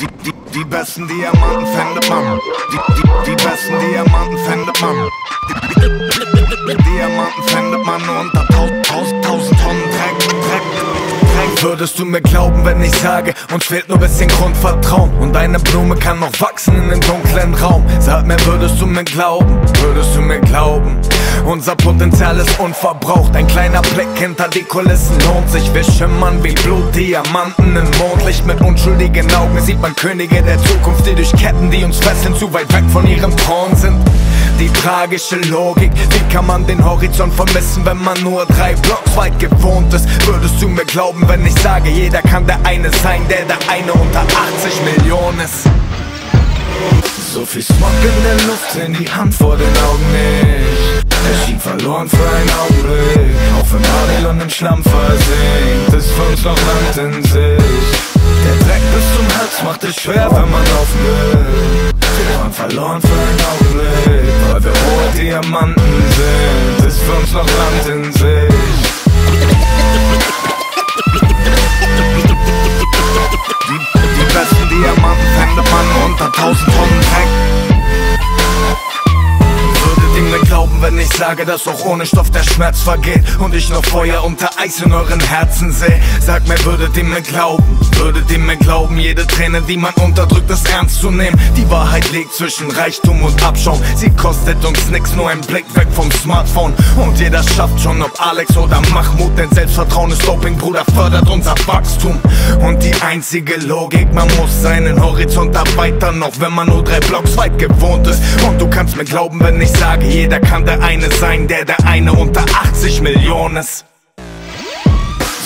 Die, die, die besten Diamanten findet man. Die, die, die besten Diamanten findet man. Die, die, Diamanten findet man unter tausend, tausend, tausend Tonnen Dreck, Dreck. Würdest du mir glauben, wenn ich sage, uns fehlt nur bisschen Grundvertrauen Und eine Blume kann noch wachsen in dem dunklen Raum Sag mir, würdest du mir glauben, würdest du mir glauben Unser Potenzial ist unverbraucht, ein kleiner Blick hinter die Kulissen lohnt sich Wir schimmern wie Blutdiamanten im Mondlicht Mit unschuldigen Augen sieht man Könige der Zukunft Die durch Ketten, die uns fesseln, zu weit weg von ihrem Thron sind die tragische Logik. Wie kann man den Horizont vermissen, wenn man nur drei Blocks weit gewohnt ist? Würdest du mir glauben, wenn ich sage, jeder kann der eine sein, der der eine unter 80 Millionen ist? So viel Smog in der Luft, in die Hand vor den Augen nicht. Er schien verloren für einen Augenblick. Auch wenn Babylon im Schlamm versinkt, ist für uns noch Land in sich. Der Dreck bis zum Hals macht es schwer, wenn man laufen will. Wir waren verloren für einen Augenblick, weil wir hohe Diamanten sind. Ist für uns glauben, wenn ich sage, dass auch ohne Stoff der Schmerz vergeht und ich nur Feuer unter Eis in euren Herzen sehe. Sag mir, würdet ihr mir glauben, würdet ihr mir glauben, jede Träne, die man unterdrückt, ist ernst zu nehmen. Die Wahrheit liegt zwischen Reichtum und Abschaum. Sie kostet uns nix, nur ein Blick weg vom Smartphone. Und jeder schafft schon, ob Alex oder Mahmoud, denn Selbstvertrauen ist Doping, Bruder, fördert unser Wachstum. Und die einzige Logik, man muss seinen Horizont erweitern, auch wenn man nur drei Blocks weit gewohnt ist. Und du kannst mir glauben, wenn ich sage, jeder kann der eine sein, der der eine unter 80 Millionen ist.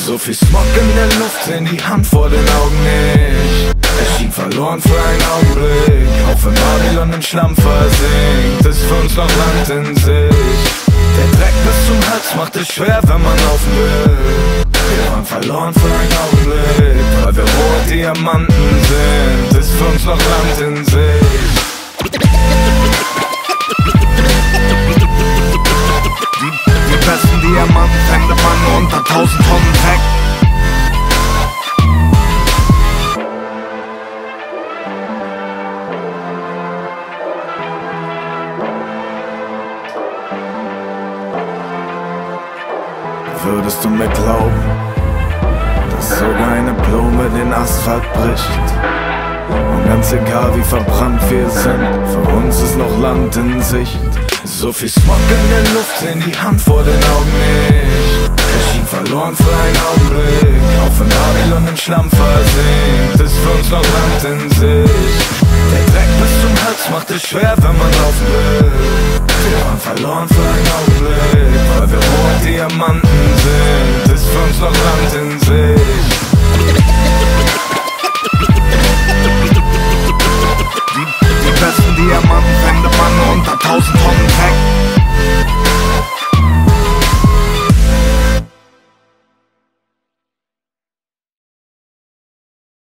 So viel Smog in der Luft, in die Hand vor den Augen nicht. Er schien verloren für einen Augenblick, auch wenn Babylon im Schlamm versinkt, ist für uns noch Land in sich. Der Dreck bis zum Hals macht es schwer, wenn man laufen will. Wir waren verloren für einen Augenblick, weil wir hohe Diamanten sind, ist für uns noch Land in sich. Die, die besten Diamanten findet man unter tausend Tonnen Dreck. Würdest du mir glauben, dass sogar eine Blume den Asphalt bricht. Und ganz egal wie verbrannt wir sind, für uns ist noch Land in Sicht. So viel Smog in der Luft, in die Hand vor den Augen nicht. Es schien verloren für einen Augenblick, auch wenn Babylon im Schlamm versinkt, ist für uns noch Land in Sicht. Der Dreck bis zum Hals macht es schwer, wenn man laufen will. Wir waren verloren für einen Augenblick, weil wir rohe Diamanten sind. sonst noch Land in sich.